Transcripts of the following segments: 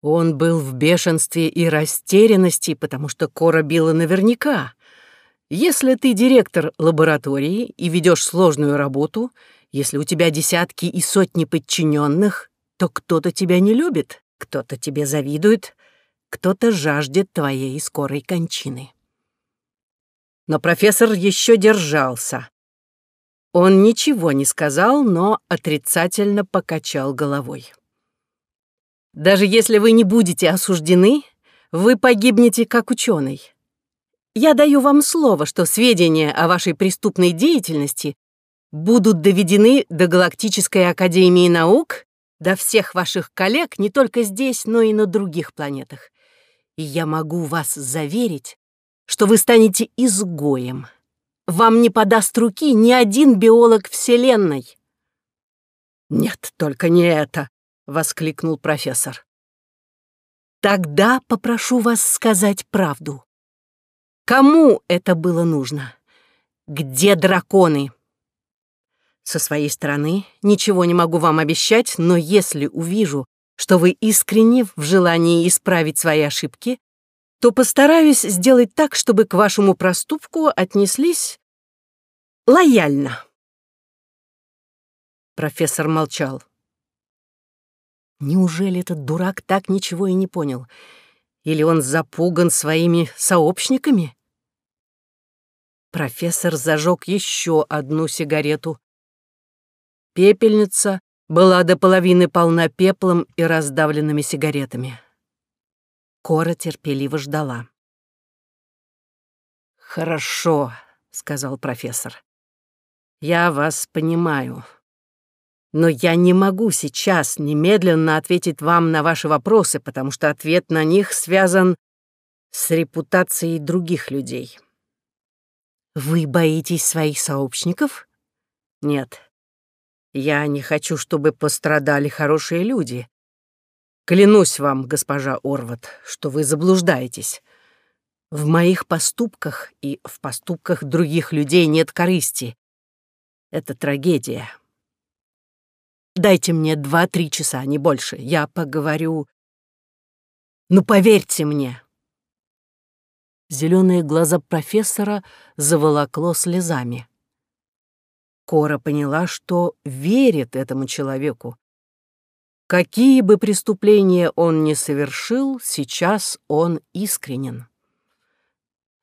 Он был в бешенстве и растерянности, потому что Кора била наверняка. Если ты директор лаборатории и ведешь сложную работу, если у тебя десятки и сотни подчиненных, то кто-то тебя не любит, кто-то тебе завидует, кто-то жаждет твоей скорой кончины. Но профессор еще держался. Он ничего не сказал, но отрицательно покачал головой. Даже если вы не будете осуждены, вы погибнете как ученый. Я даю вам слово, что сведения о вашей преступной деятельности будут доведены до Галактической Академии Наук, до всех ваших коллег не только здесь, но и на других планетах. И я могу вас заверить, что вы станете изгоем. Вам не подаст руки ни один биолог Вселенной. «Нет, только не это!» — воскликнул профессор. «Тогда попрошу вас сказать правду. Кому это было нужно? Где драконы? Со своей стороны ничего не могу вам обещать, но если увижу, что вы искренне в желании исправить свои ошибки, то постараюсь сделать так, чтобы к вашему проступку отнеслись лояльно. Профессор молчал. Неужели этот дурак так ничего и не понял? Или он запуган своими сообщниками? Профессор зажег еще одну сигарету. Пепельница была до половины полна пеплом и раздавленными сигаретами. Кора терпеливо ждала. «Хорошо», — сказал профессор. «Я вас понимаю. Но я не могу сейчас немедленно ответить вам на ваши вопросы, потому что ответ на них связан с репутацией других людей. Вы боитесь своих сообщников? Нет. Я не хочу, чтобы пострадали хорошие люди. Клянусь вам, госпожа Орват, что вы заблуждаетесь. В моих поступках и в поступках других людей нет корысти. Это трагедия. Дайте мне два-три часа, не больше. Я поговорю. Ну, поверьте мне, Зеленые глаза профессора заволокло слезами. Кора поняла, что верит этому человеку. Какие бы преступления он ни совершил, сейчас он искренен.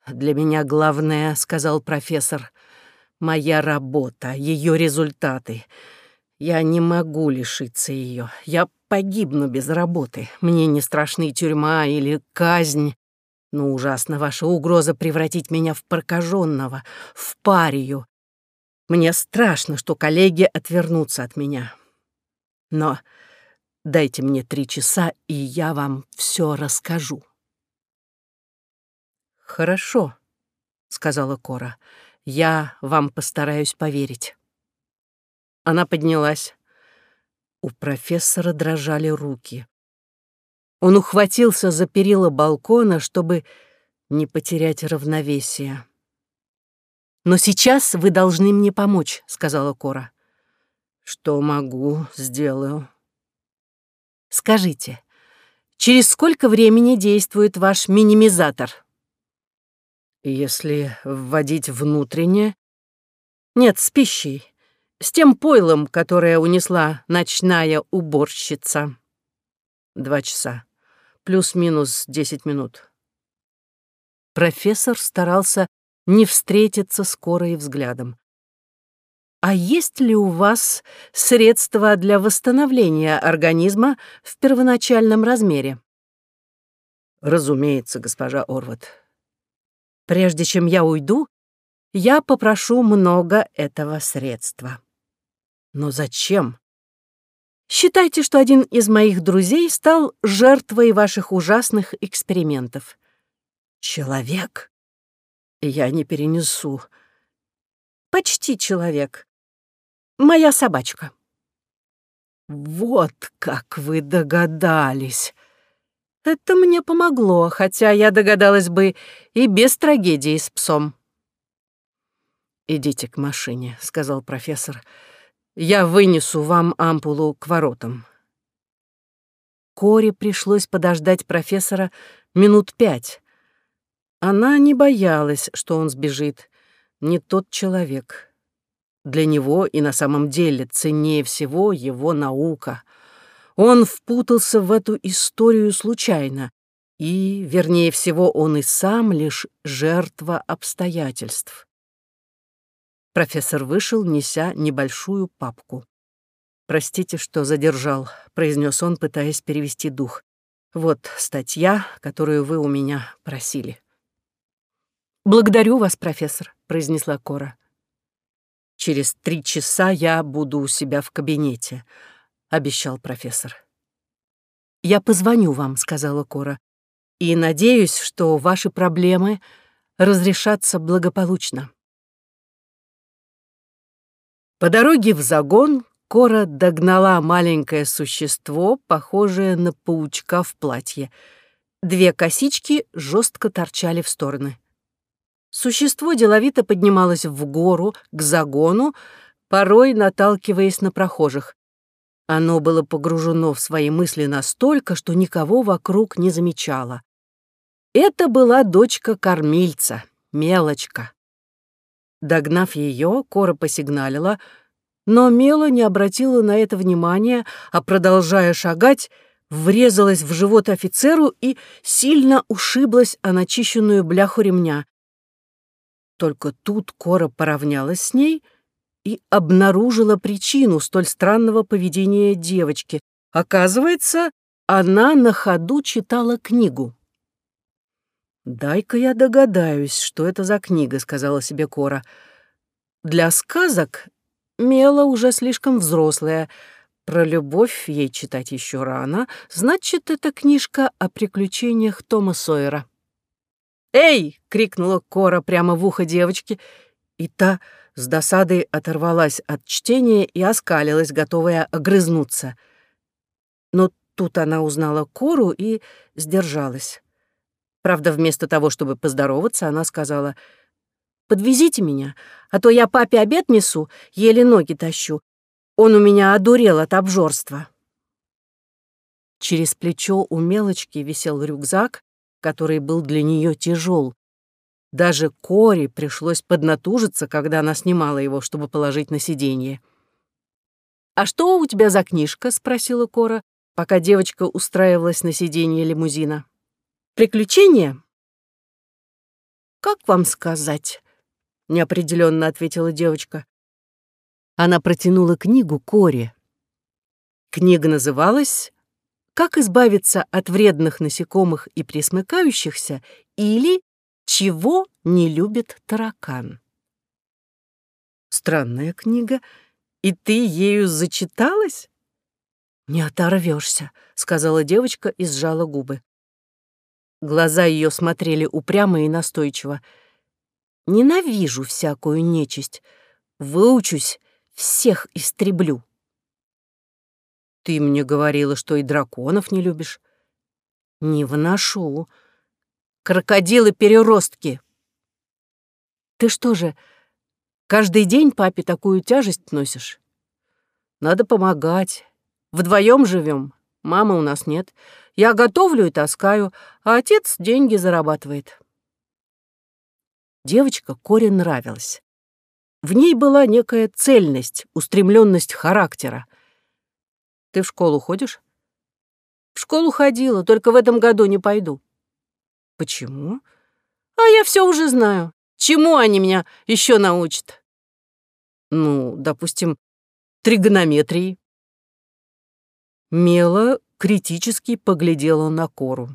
«Для меня главное, — сказал профессор, — моя работа, ее результаты. Я не могу лишиться ее. Я погибну без работы. Мне не страшны тюрьма или казнь. Но ужасно ваша угроза превратить меня в прокаженного, в парию. Мне страшно, что коллеги отвернутся от меня. Но дайте мне три часа, и я вам все расскажу. «Хорошо», — сказала Кора. «Я вам постараюсь поверить». Она поднялась. У профессора дрожали руки. Он ухватился за перила балкона, чтобы не потерять равновесие. «Но сейчас вы должны мне помочь», — сказала Кора. «Что могу, сделаю». «Скажите, через сколько времени действует ваш минимизатор?» «Если вводить внутренне...» «Нет, с пищей. С тем пойлом, которое унесла ночная уборщица». «Два часа плюс-минус десять минут. Профессор старался не встретиться с Корой взглядом. «А есть ли у вас средства для восстановления организма в первоначальном размере?» «Разумеется, госпожа Орват. Прежде чем я уйду, я попрошу много этого средства». «Но зачем?» Считайте, что один из моих друзей стал жертвой ваших ужасных экспериментов. Человек? Я не перенесу. Почти человек. Моя собачка. Вот как вы догадались. Это мне помогло, хотя я догадалась бы и без трагедии с псом. «Идите к машине», — сказал профессор. Я вынесу вам ампулу к воротам. Коре пришлось подождать профессора минут пять. Она не боялась, что он сбежит. Не тот человек. Для него и на самом деле ценнее всего его наука. Он впутался в эту историю случайно, и, вернее всего, он и сам лишь жертва обстоятельств. Профессор вышел, неся небольшую папку. «Простите, что задержал», — произнес он, пытаясь перевести дух. «Вот статья, которую вы у меня просили». «Благодарю вас, профессор», — произнесла Кора. «Через три часа я буду у себя в кабинете», — обещал профессор. «Я позвоню вам», — сказала Кора, «и надеюсь, что ваши проблемы разрешатся благополучно». По дороге в загон Кора догнала маленькое существо, похожее на паучка в платье. Две косички жестко торчали в стороны. Существо деловито поднималось в гору, к загону, порой наталкиваясь на прохожих. Оно было погружено в свои мысли настолько, что никого вокруг не замечало. Это была дочка кормильца, мелочка. Догнав ее, Кора посигналила, но Мела не обратила на это внимания, а, продолжая шагать, врезалась в живот офицеру и сильно ушиблась о начищенную бляху ремня. Только тут Кора поравнялась с ней и обнаружила причину столь странного поведения девочки. Оказывается, она на ходу читала книгу. «Дай-ка я догадаюсь, что это за книга», — сказала себе Кора. «Для сказок Мела уже слишком взрослая. Про любовь ей читать еще рано. Значит, это книжка о приключениях Тома Сойера». «Эй!» — крикнула Кора прямо в ухо девочки, и та с досадой оторвалась от чтения и оскалилась, готовая огрызнуться. Но тут она узнала Кору и сдержалась. Правда, вместо того, чтобы поздороваться, она сказала, «Подвезите меня, а то я папе обед несу, еле ноги тащу. Он у меня одурел от обжорства». Через плечо у мелочки висел рюкзак, который был для нее тяжел. Даже Коре пришлось поднатужиться, когда она снимала его, чтобы положить на сиденье. «А что у тебя за книжка?» — спросила Кора, пока девочка устраивалась на сиденье лимузина. Приключения? Как вам сказать? неопределенно ответила девочка. Она протянула книгу Коре. Книга называлась «Как избавиться от вредных насекомых и пресмыкающихся» или «Чего не любит таракан». Странная книга, и ты ею зачиталась? «Не оторвешься», — сказала девочка и сжала губы. Глаза ее смотрели упрямо и настойчиво. «Ненавижу всякую нечисть. Выучусь, всех истреблю». «Ты мне говорила, что и драконов не любишь». «Не вношу. Крокодилы-переростки». «Ты что же, каждый день папе такую тяжесть носишь?» «Надо помогать. Вдвоем живем. Мамы у нас нет. Я готовлю и таскаю, а отец деньги зарабатывает. Девочка Коре нравилась. В ней была некая цельность, устремленность характера. Ты в школу ходишь? В школу ходила, только в этом году не пойду. Почему? А я все уже знаю. Чему они меня еще научат? Ну, допустим, тригонометрии. Мела критически поглядела на Кору.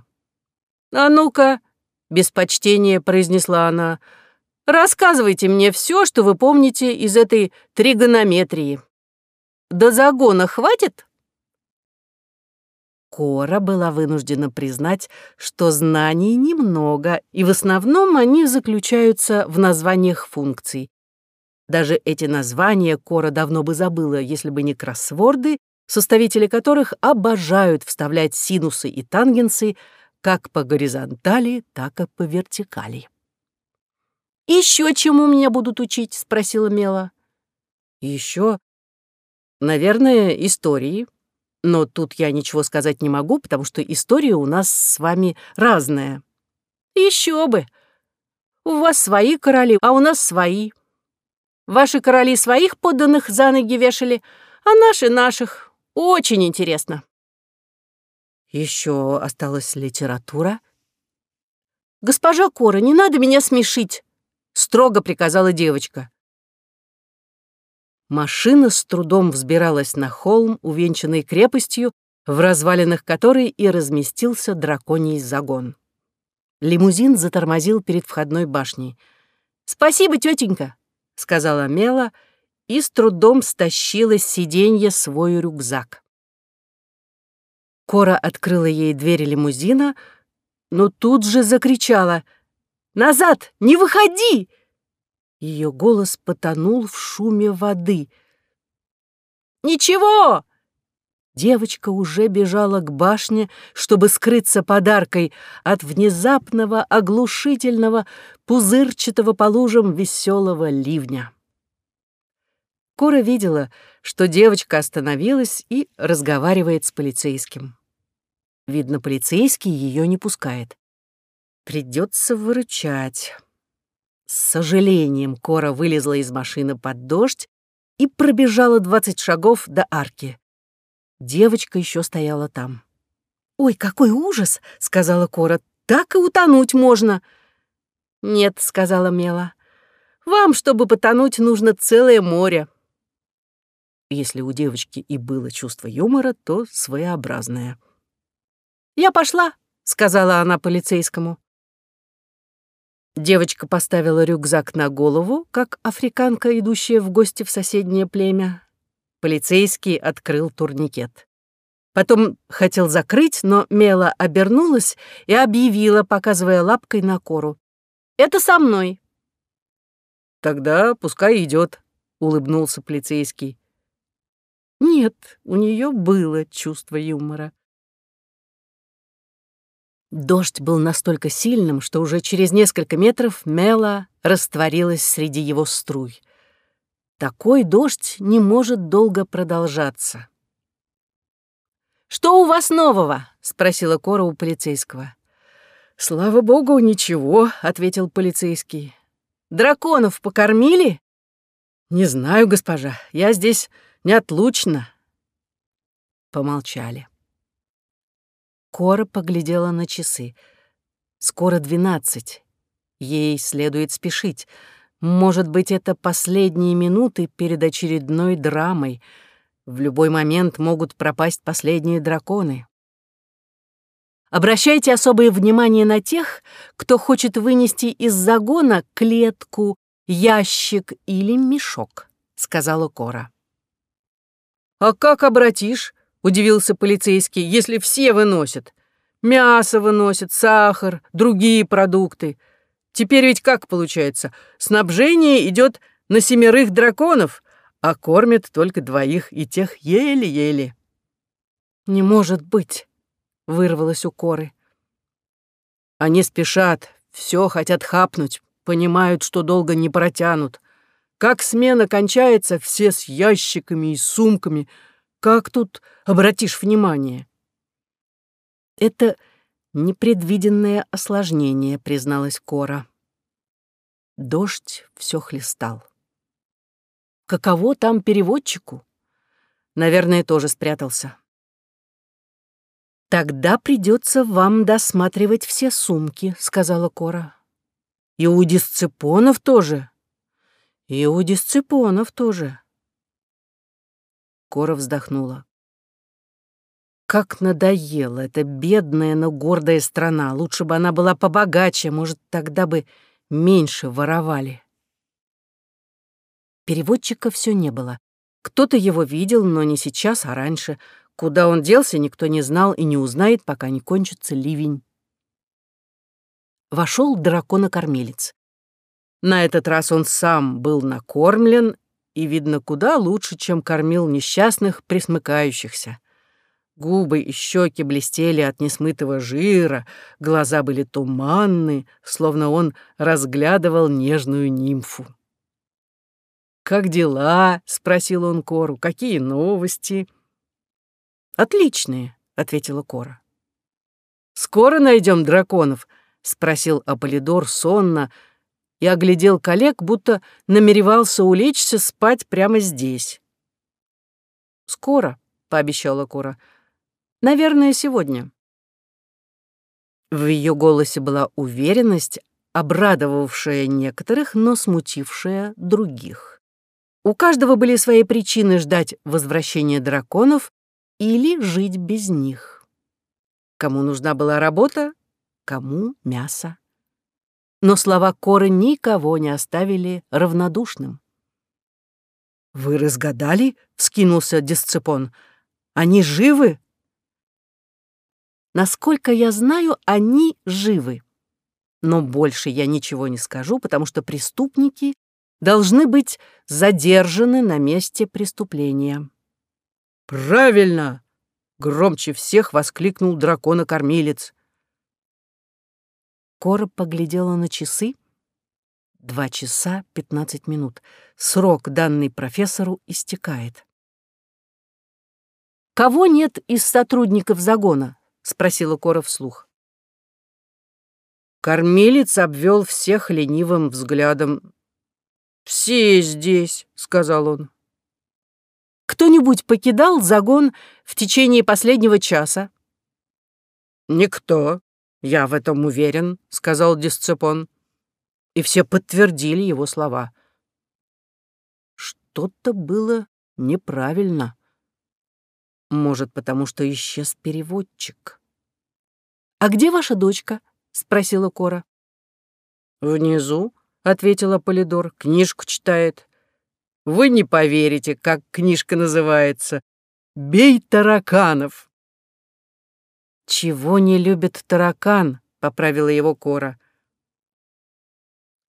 «А ну-ка», — без почтения произнесла она, — «рассказывайте мне все, что вы помните из этой тригонометрии. До загона хватит?» Кора была вынуждена признать, что знаний немного, и в основном они заключаются в названиях функций. Даже эти названия Кора давно бы забыла, если бы не кроссворды составители которых обожают вставлять синусы и тангенсы как по горизонтали, так и по вертикали. «Еще чему меня будут учить?» — спросила Мела. «Еще, наверное, истории. Но тут я ничего сказать не могу, потому что история у нас с вами разная. Еще бы! У вас свои короли, а у нас свои. Ваши короли своих подданных за ноги вешали, а наши наших. Очень интересно. Еще осталась литература. «Госпожа Кора, не надо меня смешить!» — строго приказала девочка. Машина с трудом взбиралась на холм, увенчанный крепостью, в развалинах которой и разместился драконий загон. Лимузин затормозил перед входной башней. «Спасибо, тетенька», — сказала Мела и с трудом стащила с сиденья свой рюкзак. Кора открыла ей дверь лимузина, но тут же закричала «Назад! Не выходи!» Ее голос потонул в шуме воды. «Ничего!» Девочка уже бежала к башне, чтобы скрыться подаркой от внезапного, оглушительного, пузырчатого по лужам веселого ливня. Кора видела, что девочка остановилась и разговаривает с полицейским. Видно, полицейский ее не пускает. Придется выручать. С сожалением Кора вылезла из машины под дождь и пробежала двадцать шагов до арки. Девочка еще стояла там. «Ой, какой ужас!» — сказала Кора. «Так и утонуть можно!» «Нет», — сказала Мела. «Вам, чтобы потонуть, нужно целое море». Если у девочки и было чувство юмора, то своеобразное. «Я пошла», — сказала она полицейскому. Девочка поставила рюкзак на голову, как африканка, идущая в гости в соседнее племя. Полицейский открыл турникет. Потом хотел закрыть, но Мела обернулась и объявила, показывая лапкой на кору. «Это со мной». «Тогда пускай идет», — улыбнулся полицейский. Нет, у нее было чувство юмора. Дождь был настолько сильным, что уже через несколько метров Мела растворилась среди его струй. Такой дождь не может долго продолжаться. «Что у вас нового?» — спросила Кора у полицейского. «Слава богу, ничего», — ответил полицейский. «Драконов покормили?» «Не знаю, госпожа, я здесь неотлучно». Помолчали. Кора поглядела на часы. Скоро двенадцать. Ей следует спешить. Может быть, это последние минуты перед очередной драмой. В любой момент могут пропасть последние драконы. Обращайте особое внимание на тех, кто хочет вынести из загона клетку, ящик или мешок, сказала Кора. А как обратишь? — удивился полицейский, — «если все выносят. Мясо выносят, сахар, другие продукты. Теперь ведь как получается? Снабжение идет на семерых драконов, а кормят только двоих, и тех еле-еле». «Не может быть», — вырвалось у Коры. «Они спешат, все хотят хапнуть, понимают, что долго не протянут. Как смена кончается, все с ящиками и сумками — как тут обратишь внимание? Это непредвиденное осложнение, призналась Кора. Дождь все хлестал. Каково там переводчику? Наверное, тоже спрятался. «Тогда придется вам досматривать все сумки», — сказала Кора. «И у дисципонов тоже». «И у дисципонов тоже». Кора вздохнула. Как надоела эта бедная, но гордая страна. Лучше бы она была побогаче, может, тогда бы меньше воровали. Переводчика все не было. Кто-то его видел, но не сейчас, а раньше. Куда он делся, никто не знал и не узнает, пока не кончится ливень. Вошел драконокормилец. На этот раз он сам был накормлен и, видно, куда лучше, чем кормил несчастных присмыкающихся. Губы и щеки блестели от несмытого жира, глаза были туманны, словно он разглядывал нежную нимфу. «Как дела?» — спросил он Кору. «Какие новости?» «Отличные», — ответила Кора. «Скоро найдем драконов?» — спросил Аполидор сонно и оглядел коллег, будто намеревался улечься спать прямо здесь. «Скоро», — пообещала Кора. «Наверное, сегодня». В ее голосе была уверенность, обрадовавшая некоторых, но смутившая других. У каждого были свои причины ждать возвращения драконов или жить без них. Кому нужна была работа, кому — мясо. Но слова Коры никого не оставили равнодушным. «Вы разгадали?» — вскинулся Дисципон. «Они живы?» «Насколько я знаю, они живы. Но больше я ничего не скажу, потому что преступники должны быть задержаны на месте преступления». «Правильно!» — громче всех воскликнул дракона-кормилец. Кора поглядела на часы. Два часа пятнадцать минут. Срок, данный профессору, истекает. «Кого нет из сотрудников загона?» — спросила Кора вслух. Кормилец обвел всех ленивым взглядом. «Все здесь», — сказал он. Кто-нибудь покидал загон в течение последнего часа? Никто, я в этом уверен, сказал Дисципон. И все подтвердили его слова. Что-то было неправильно. Может, потому что исчез переводчик. «А где ваша дочка?» — спросила Кора. «Внизу», — ответила Полидор, — «книжку читает». Вы не поверите, как книжка называется. «Бей тараканов». «Чего не любит таракан?» — поправила его Кора.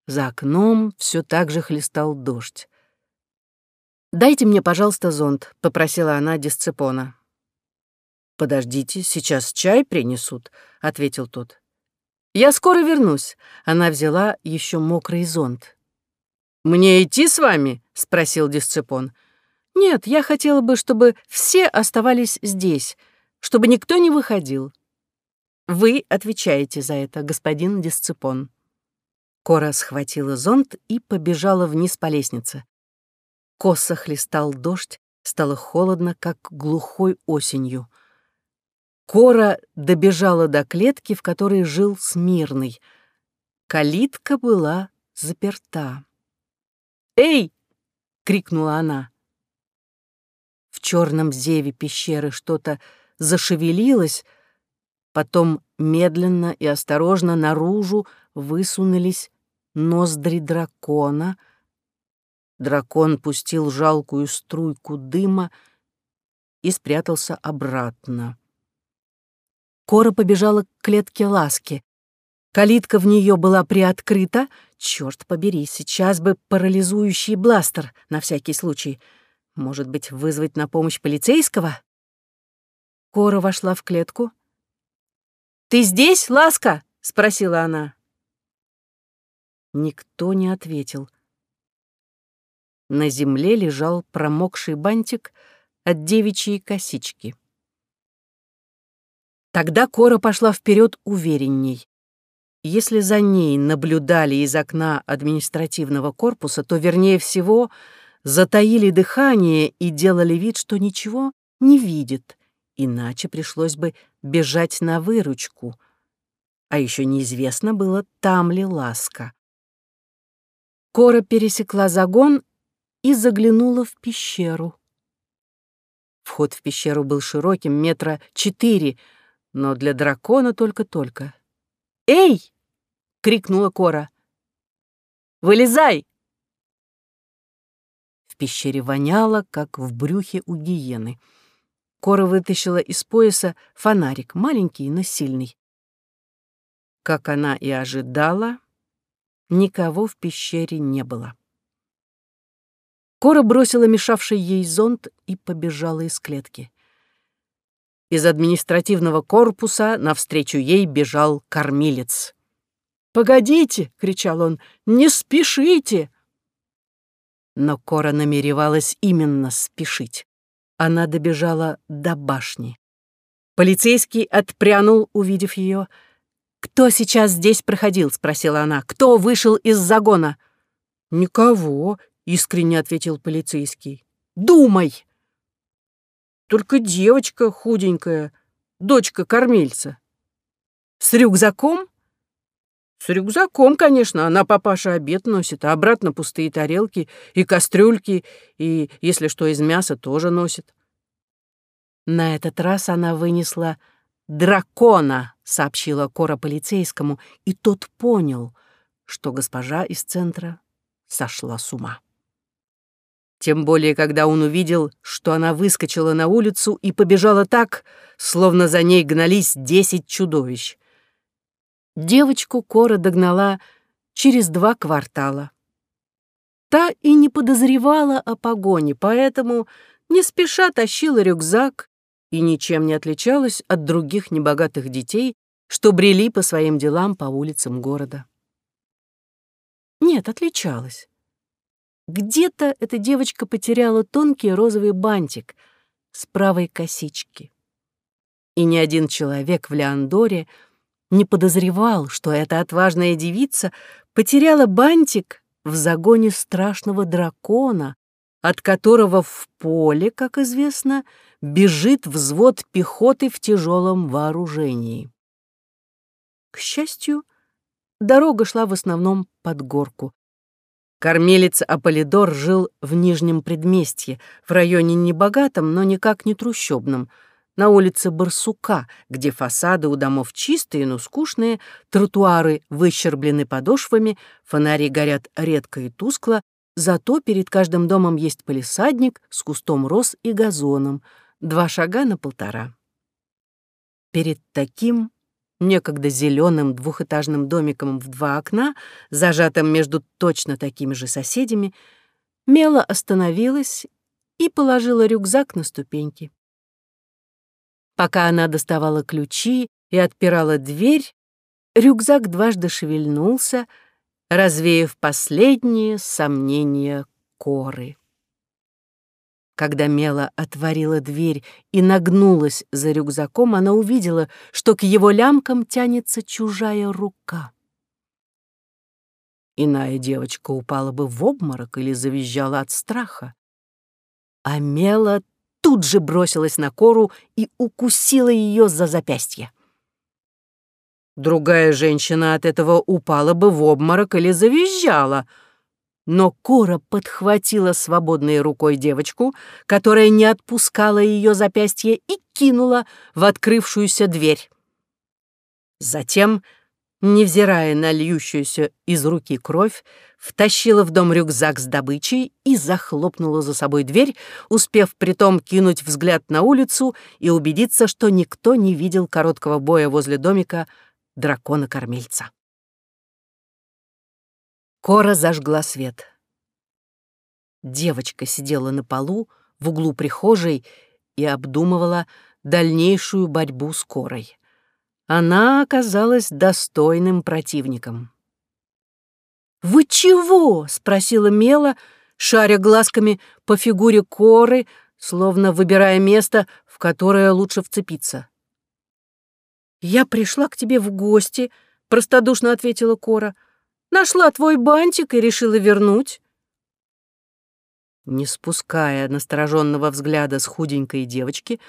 За окном все так же хлестал дождь. «Дайте мне, пожалуйста, зонт», — попросила она Дисципона. «Подождите, сейчас чай принесут», — ответил тот. «Я скоро вернусь». Она взяла еще мокрый зонт. «Мне идти с вами?» — спросил Дисципон. «Нет, я хотела бы, чтобы все оставались здесь, чтобы никто не выходил». «Вы отвечаете за это, господин Дисципон». Кора схватила зонт и побежала вниз по лестнице. Косо хлестал дождь, стало холодно, как глухой осенью. Кора добежала до клетки, в которой жил Смирный. Калитка была заперта. «Эй!» — крикнула она. В черном зеве пещеры что-то зашевелилось, потом медленно и осторожно наружу высунулись ноздри дракона. Дракон пустил жалкую струйку дыма и спрятался обратно. Кора побежала к клетке ласки. Калитка в нее была приоткрыта. Черт побери, сейчас бы парализующий бластер на всякий случай. Может быть, вызвать на помощь полицейского? Кора вошла в клетку. «Ты здесь, Ласка?» — спросила она. Никто не ответил. На земле лежал промокший бантик от девичьей косички. Тогда Кора пошла вперед уверенней. Если за ней наблюдали из окна административного корпуса, то, вернее всего, затаили дыхание и делали вид, что ничего не видят, иначе пришлось бы бежать на выручку. А еще неизвестно было, там ли ласка. Кора пересекла загон и заглянула в пещеру. Вход в пещеру был широким, метра четыре, но для дракона только-только. «Эй!» — крикнула Кора. «Вылезай!» В пещере воняло, как в брюхе у гиены. Кора вытащила из пояса фонарик, маленький, но сильный. Как она и ожидала, никого в пещере не было. Кора бросила мешавший ей зонт и побежала из клетки. Из административного корпуса навстречу ей бежал кормилец. «Погодите!» — кричал он. «Не спешите!» Но Кора намеревалась именно спешить. Она добежала до башни. Полицейский отпрянул, увидев ее. «Кто сейчас здесь проходил?» — спросила она. «Кто вышел из загона?» «Никого», — искренне ответил полицейский. «Думай!» «Только девочка худенькая, дочка кормильца». «С рюкзаком?» «С рюкзаком, конечно. Она папаша обед носит, а обратно пустые тарелки и кастрюльки, и, если что, из мяса тоже носит». На этот раз она вынесла дракона, сообщила Кора полицейскому, и тот понял, что госпожа из центра сошла с ума. Тем более, когда он увидел, что она выскочила на улицу и побежала так, словно за ней гнались десять чудовищ. Девочку Кора догнала через два квартала. Та и не подозревала о погоне, поэтому не спеша тащила рюкзак и ничем не отличалась от других небогатых детей, что брели по своим делам по улицам города. Нет, отличалась. Где-то эта девочка потеряла тонкий розовый бантик с правой косички. И ни один человек в Леандоре не подозревал, что эта отважная девица потеряла бантик в загоне страшного дракона, от которого в поле, как известно, бежит взвод пехоты в тяжелом вооружении. К счастью, дорога шла в основном под горку. Кормилец Аполидор жил в Нижнем предместье, в районе небогатом, но никак не трущобном, на улице Барсука, где фасады у домов чистые, но скучные, тротуары выщерблены подошвами, фонари горят редко и тускло, зато перед каждым домом есть полисадник с кустом роз и газоном, два шага на полтора. Перед таким некогда зеленым двухэтажным домиком в два окна, зажатым между точно такими же соседями, Мела остановилась и положила рюкзак на ступеньки. Пока она доставала ключи и отпирала дверь, рюкзак дважды шевельнулся, развеяв последние сомнения коры. Когда Мела отворила дверь и нагнулась за рюкзаком, она увидела, что к его лямкам тянется чужая рука. Иная девочка упала бы в обморок или завизжала от страха. А Мела тут же бросилась на Кору и укусила ее за запястье. Другая женщина от этого упала бы в обморок или завизжала — но Кора подхватила свободной рукой девочку, которая не отпускала ее запястье, и кинула в открывшуюся дверь. Затем, невзирая на льющуюся из руки кровь, втащила в дом рюкзак с добычей и захлопнула за собой дверь, успев притом кинуть взгляд на улицу и убедиться, что никто не видел короткого боя возле домика дракона-кормильца. Кора зажгла свет. Девочка сидела на полу в углу прихожей и обдумывала дальнейшую борьбу с Корой. Она оказалась достойным противником. «Вы чего?» — спросила Мела, шаря глазками по фигуре Коры, словно выбирая место, в которое лучше вцепиться. «Я пришла к тебе в гости», — простодушно ответила Кора. Нашла твой бантик и решила вернуть. Не спуская настороженного взгляда с худенькой девочки,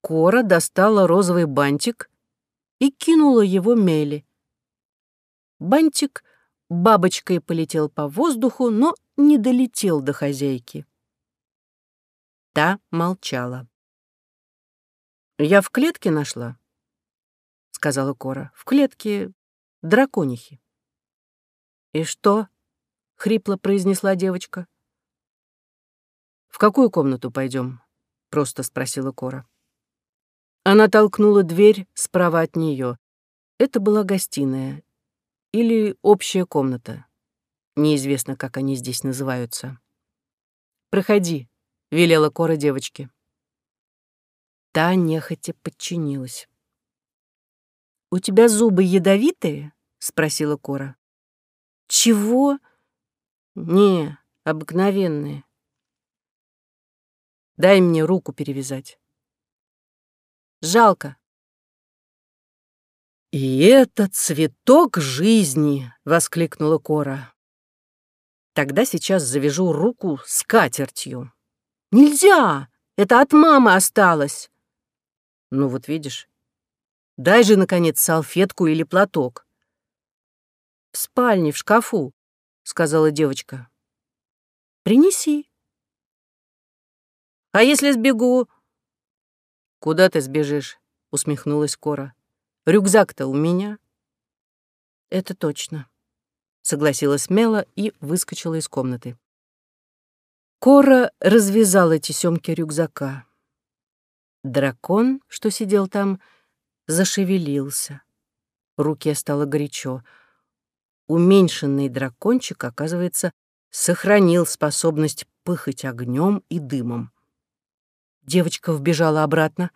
Кора достала розовый бантик и кинула его Мели. Бантик бабочкой полетел по воздуху, но не долетел до хозяйки. Та молчала. «Я в клетке нашла», — сказала Кора. «В клетке драконихи». «И что?» — хрипло произнесла девочка. «В какую комнату пойдем? просто спросила Кора. Она толкнула дверь справа от нее. Это была гостиная или общая комната. Неизвестно, как они здесь называются. «Проходи», — велела Кора девочке. Та нехотя подчинилась. «У тебя зубы ядовитые?» — спросила Кора. «Чего?» «Не, обыкновенные». Дай мне руку перевязать. Жалко. «И это цветок жизни!» — воскликнула Кора. «Тогда сейчас завяжу руку с катертью». «Нельзя! Это от мамы осталось!» «Ну вот видишь, дай же, наконец, салфетку или платок». «В спальне, в шкафу», — сказала девочка. «Принеси». «А если сбегу?» «Куда ты сбежишь?» — усмехнулась Кора. Рюкзак-то у меня». «Это точно», — согласилась Мела и выскочила из комнаты. Кора развязала тесемки рюкзака. Дракон, что сидел там, зашевелился. Руке стало горячо. Уменьшенный дракончик, оказывается, сохранил способность пыхать огнем и дымом. Девочка вбежала обратно.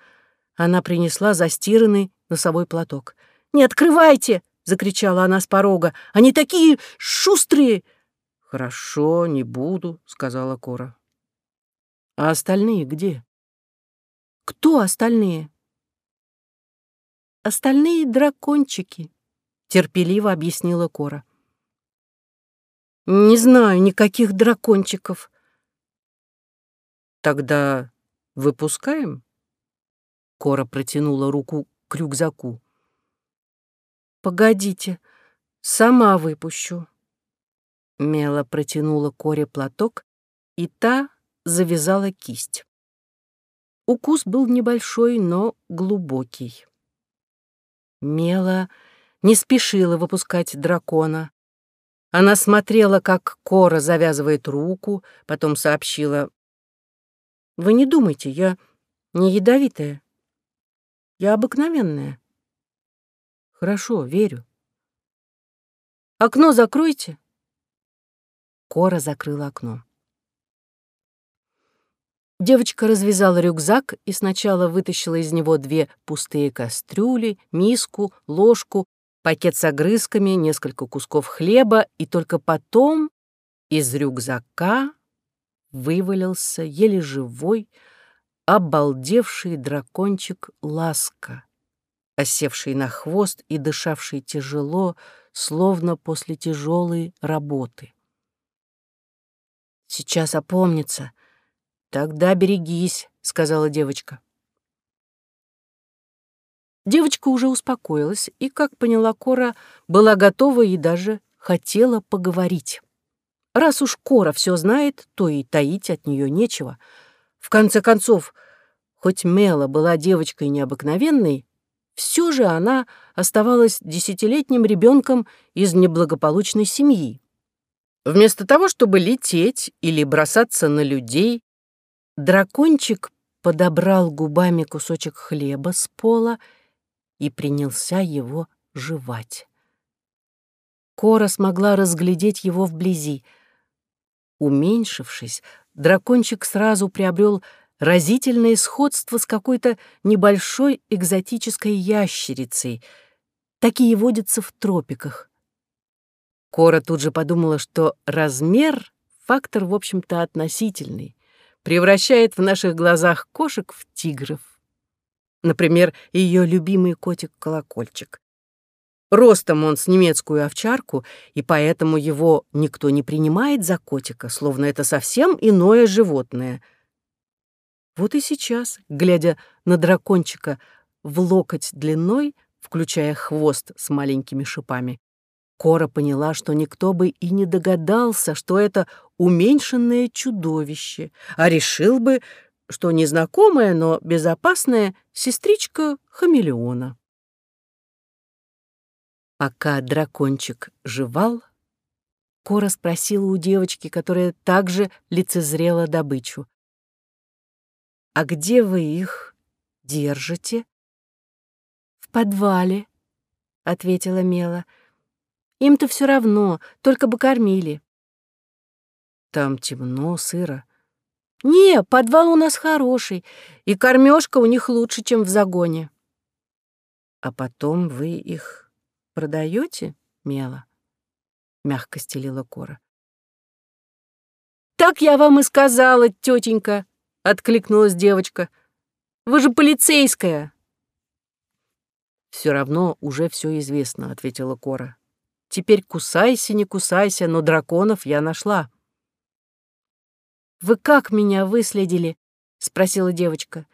Она принесла застиранный носовой платок. «Не открывайте!» — закричала она с порога. «Они такие шустрые!» «Хорошо, не буду», — сказала Кора. «А остальные где?» «Кто остальные?» «Остальные дракончики», — терпеливо объяснила Кора. «Не знаю никаких дракончиков». «Тогда выпускаем?» Кора протянула руку к рюкзаку. «Погодите, сама выпущу». Мела протянула Коре платок, и та завязала кисть. Укус был небольшой, но глубокий. Мела не спешила выпускать дракона. Она смотрела, как Кора завязывает руку, потом сообщила. «Вы не думайте, я не ядовитая. Я обыкновенная. Хорошо, верю. Окно закройте. Кора закрыла окно. Девочка развязала рюкзак и сначала вытащила из него две пустые кастрюли, миску, ложку, пакет с огрызками, несколько кусков хлеба, и только потом из рюкзака вывалился еле живой, обалдевший дракончик Ласка, осевший на хвост и дышавший тяжело, словно после тяжелой работы. «Сейчас опомнится. Тогда берегись», — сказала девочка. Девочка уже успокоилась и, как поняла Кора, была готова и даже хотела поговорить. Раз уж Кора все знает, то и таить от нее нечего — в конце концов, хоть Мела была девочкой необыкновенной, все же она оставалась десятилетним ребенком из неблагополучной семьи. Вместо того, чтобы лететь или бросаться на людей, дракончик подобрал губами кусочек хлеба с пола и принялся его жевать. Кора смогла разглядеть его вблизи. Уменьшившись, дракончик сразу приобрел разительное сходство с какой-то небольшой экзотической ящерицей. Такие водятся в тропиках. Кора тут же подумала, что размер — фактор, в общем-то, относительный, превращает в наших глазах кошек в тигров. Например, ее любимый котик-колокольчик. Ростом он с немецкую овчарку, и поэтому его никто не принимает за котика, словно это совсем иное животное. Вот и сейчас, глядя на дракончика в локоть длиной, включая хвост с маленькими шипами, Кора поняла, что никто бы и не догадался, что это уменьшенное чудовище, а решил бы, что незнакомая, но безопасная сестричка хамелеона. Пока дракончик жевал, Кора спросила у девочки, которая также лицезрела добычу. «А где вы их держите?» «В подвале», — ответила Мела. «Им-то все равно, только бы кормили». «Там темно, сыро». «Не, подвал у нас хороший, и кормежка у них лучше, чем в загоне». «А потом вы их продаете, Мела?» — мягко стелила Кора. «Так я вам и сказала, тетенька!» — откликнулась девочка. «Вы же полицейская!» «Все равно уже все известно», — ответила Кора. «Теперь кусайся, не кусайся, но драконов я нашла». «Вы как меня выследили?» — спросила девочка.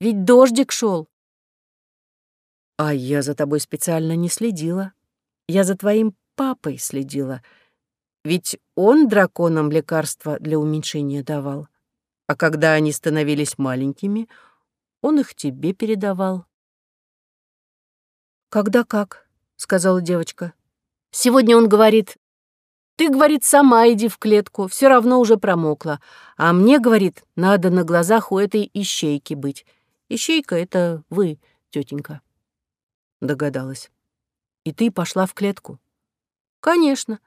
«Ведь дождик шел. «А я за тобой специально не следила. Я за твоим папой следила. Ведь он драконам лекарства для уменьшения давал. А когда они становились маленькими, он их тебе передавал. «Когда как?» — сказала девочка. «Сегодня он говорит, ты, говорит, сама иди в клетку, все равно уже промокла. А мне, говорит, надо на глазах у этой ищейки быть. Ищейка — это вы, тетенька. Догадалась. И ты пошла в клетку? Конечно.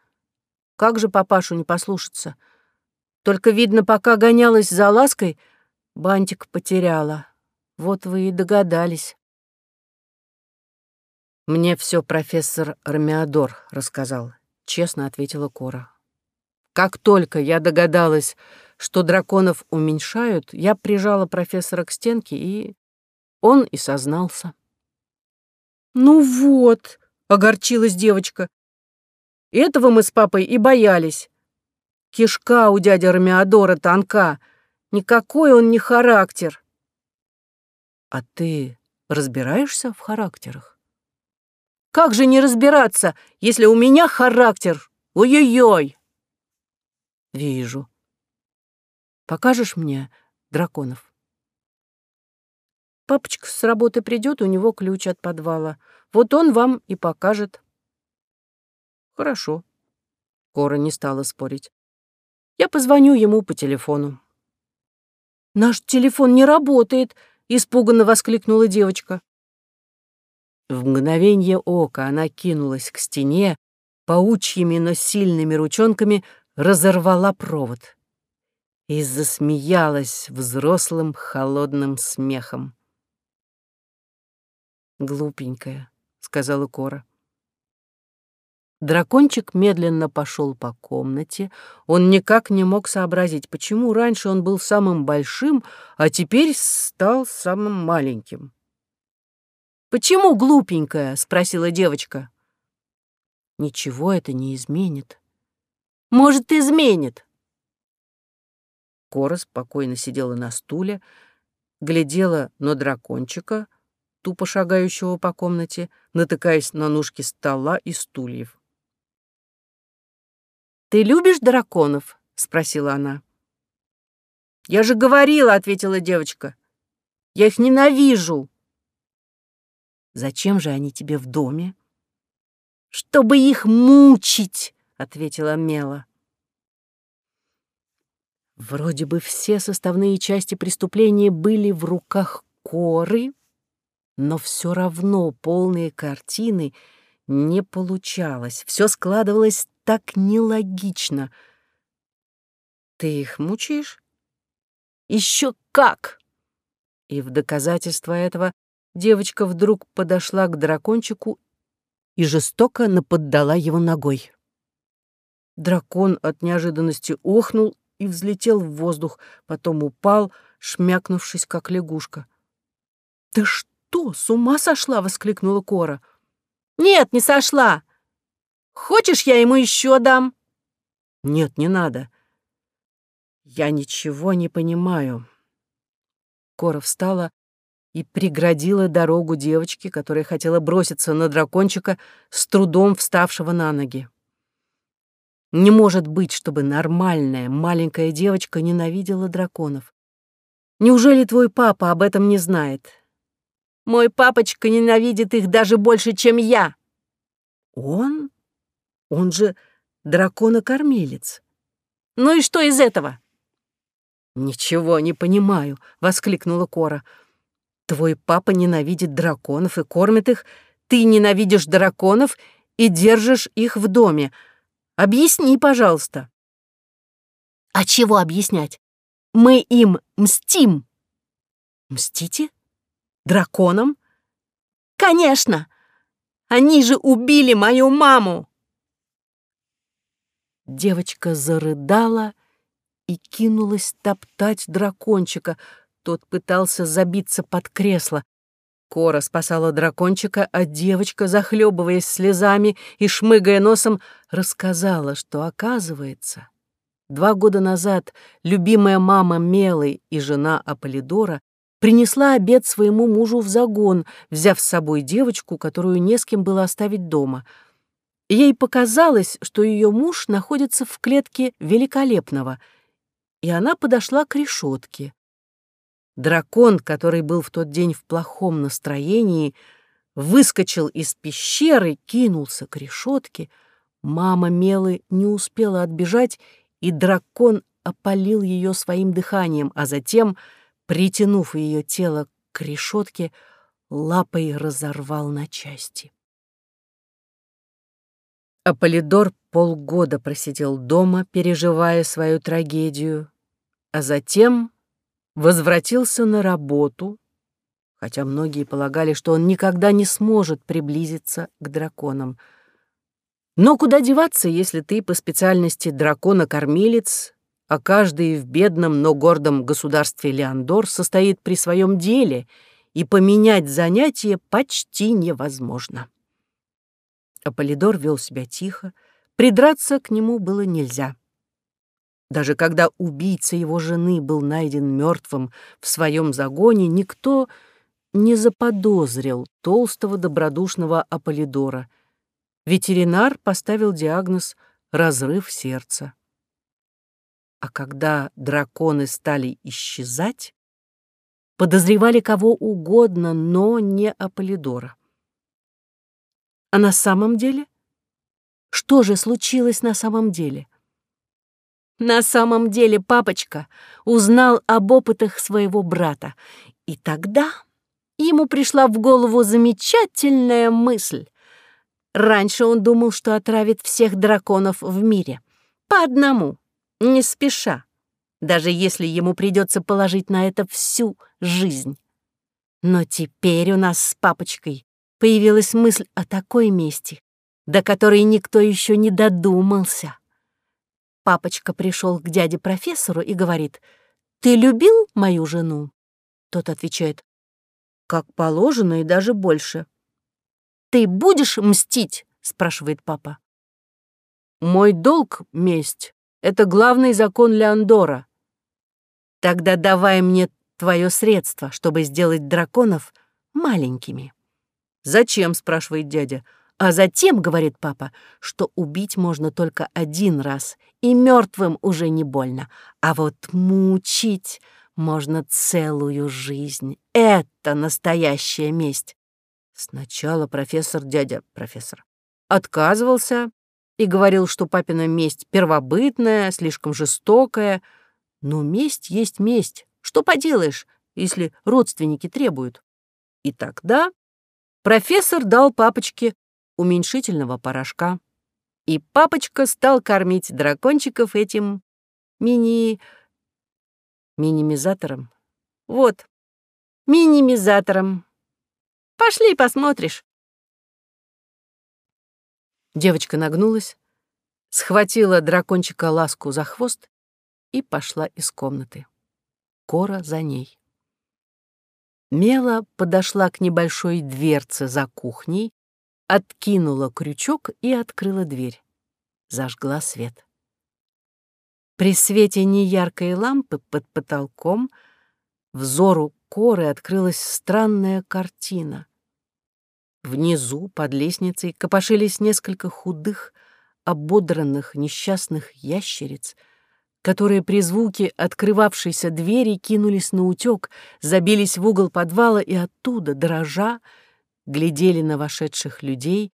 Как же папашу не послушаться? Только, видно, пока гонялась за лаской, бантик потеряла. Вот вы и догадались. Мне все профессор Армиадор рассказал, честно ответила Кора. Как только я догадалась, что драконов уменьшают, я прижала профессора к стенке, и он и сознался. «Ну вот», — огорчилась девочка, — «этого мы с папой и боялись. Кишка у дяди Рамиадора тонка, никакой он не характер». «А ты разбираешься в характерах?» «Как же не разбираться, если у меня характер? Ой-ой-ой!» «Вижу. Покажешь мне драконов?» Папочка с работы придет, у него ключ от подвала. Вот он вам и покажет. Хорошо. Кора не стала спорить. Я позвоню ему по телефону. Наш телефон не работает, испуганно воскликнула девочка. В мгновение ока она кинулась к стене, паучьими, но сильными ручонками разорвала провод и засмеялась взрослым холодным смехом. «Глупенькая», — сказала Кора. Дракончик медленно пошел по комнате. Он никак не мог сообразить, почему раньше он был самым большим, а теперь стал самым маленьким. «Почему глупенькая?» — спросила девочка. «Ничего это не изменит». «Может, изменит?» Кора спокойно сидела на стуле, глядела на дракончика — тупо шагающего по комнате, натыкаясь на ножки стола и стульев. «Ты любишь драконов?» — спросила она. «Я же говорила», — ответила девочка. «Я их ненавижу». «Зачем же они тебе в доме?» «Чтобы их мучить», — ответила Мела. Вроде бы все составные части преступления были в руках Коры, но все равно полные картины не получалось. Все складывалось так нелогично. Ты их мучаешь? Еще как! И в доказательство этого девочка вдруг подошла к дракончику и жестоко наподдала его ногой. Дракон от неожиданности охнул и взлетел в воздух, потом упал, шмякнувшись, как лягушка. «Ты что?» Что, с ума сошла?» — воскликнула Кора. «Нет, не сошла. Хочешь, я ему еще дам?» «Нет, не надо. Я ничего не понимаю». Кора встала и преградила дорогу девочке, которая хотела броситься на дракончика, с трудом вставшего на ноги. Не может быть, чтобы нормальная маленькая девочка ненавидела драконов. Неужели твой папа об этом не знает? Мой папочка ненавидит их даже больше, чем я. Он? Он же драконокормилец. Ну и что из этого? Ничего не понимаю, воскликнула Кора. Твой папа ненавидит драконов и кормит их, ты ненавидишь драконов и держишь их в доме. Объясни, пожалуйста. А чего объяснять? Мы им мстим. Мстите? Драконом? Конечно! Они же убили мою маму!» Девочка зарыдала и кинулась топтать дракончика. Тот пытался забиться под кресло. Кора спасала дракончика, а девочка, захлебываясь слезами и шмыгая носом, рассказала, что, оказывается, два года назад любимая мама Мелой и жена Аполидора принесла обед своему мужу в загон, взяв с собой девочку, которую не с кем было оставить дома. Ей показалось, что ее муж находится в клетке великолепного, и она подошла к решетке. Дракон, который был в тот день в плохом настроении, выскочил из пещеры, кинулся к решетке. Мама Мелы не успела отбежать, и дракон опалил ее своим дыханием, а затем — притянув ее тело к решетке, лапой разорвал на части. Аполидор полгода просидел дома, переживая свою трагедию, а затем возвратился на работу, хотя многие полагали, что он никогда не сможет приблизиться к драконам. Но куда деваться, если ты по специальности дракона-кормилец а каждый в бедном, но гордом государстве Леандор состоит при своем деле, и поменять занятие почти невозможно. Аполлидор вел себя тихо, придраться к нему было нельзя. Даже когда убийца его жены был найден мертвым в своем загоне, никто не заподозрил толстого добродушного Аполлидора. Ветеринар поставил диагноз «разрыв сердца». А когда драконы стали исчезать, подозревали кого угодно, но не Аполидора. А на самом деле? Что же случилось на самом деле? На самом деле папочка узнал об опытах своего брата, и тогда ему пришла в голову замечательная мысль. Раньше он думал, что отравит всех драконов в мире. По одному не спеша, даже если ему придется положить на это всю жизнь. Но теперь у нас с папочкой появилась мысль о такой мести, до которой никто еще не додумался. Папочка пришел к дяде-профессору и говорит, «Ты любил мою жену?» Тот отвечает, «Как положено и даже больше». «Ты будешь мстить?» — спрашивает папа. «Мой долг — месть», это главный закон Леандора. Тогда давай мне твое средство, чтобы сделать драконов маленькими. Зачем, спрашивает дядя. А затем, говорит папа, что убить можно только один раз, и мертвым уже не больно. А вот мучить можно целую жизнь. Это настоящая месть. Сначала профессор, дядя профессор, отказывался, и говорил, что папина месть первобытная, слишком жестокая. Но месть есть месть. Что поделаешь, если родственники требуют? И тогда профессор дал папочке уменьшительного порошка. И папочка стал кормить дракончиков этим мини... минимизатором. Вот, минимизатором. Пошли посмотришь. Девочка нагнулась, схватила дракончика ласку за хвост и пошла из комнаты. Кора за ней. Мела подошла к небольшой дверце за кухней, откинула крючок и открыла дверь. Зажгла свет. При свете неяркой лампы под потолком взору Коры открылась странная картина. Внизу, под лестницей, копошились несколько худых, ободранных, несчастных ящериц, которые при звуке открывавшейся двери кинулись на утек, забились в угол подвала и оттуда, дрожа, глядели на вошедших людей,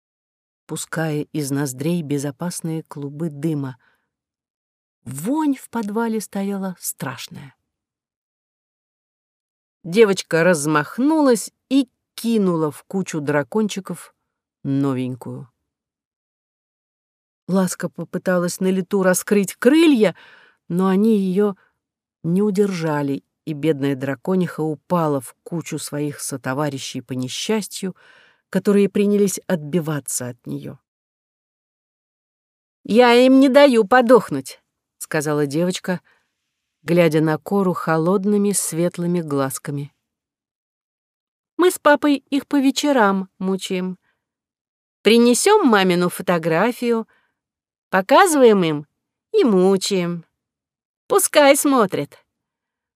пуская из ноздрей безопасные клубы дыма. Вонь в подвале стояла страшная. Девочка размахнулась кинула в кучу дракончиков новенькую. Ласка попыталась на лету раскрыть крылья, но они ее не удержали, и бедная дракониха упала в кучу своих сотоварищей по несчастью, которые принялись отбиваться от нее. «Я им не даю подохнуть», — сказала девочка, глядя на Кору холодными светлыми глазками. «Мы с папой их по вечерам мучаем. Принесем мамину фотографию, показываем им и мучаем. Пускай смотрят.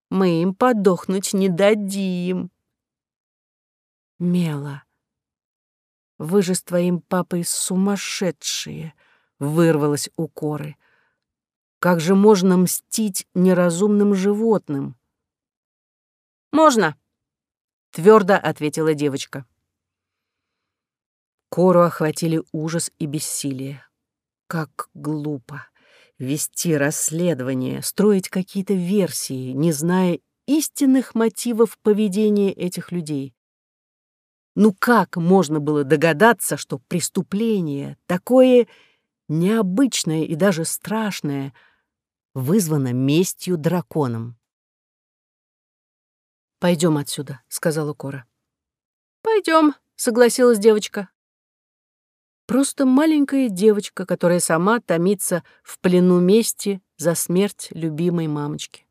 Мы им подохнуть не дадим». «Мела, вы же с твоим папой сумасшедшие!» — вырвалось у Коры. «Как же можно мстить неразумным животным?» «Можно!» — твердо ответила девочка. Кору охватили ужас и бессилие. Как глупо вести расследование, строить какие-то версии, не зная истинных мотивов поведения этих людей. Ну как можно было догадаться, что преступление такое необычное и даже страшное вызвано местью драконом? «Пойдем отсюда», — сказала Кора. «Пойдем», — согласилась девочка. Просто маленькая девочка, которая сама томится в плену мести за смерть любимой мамочки.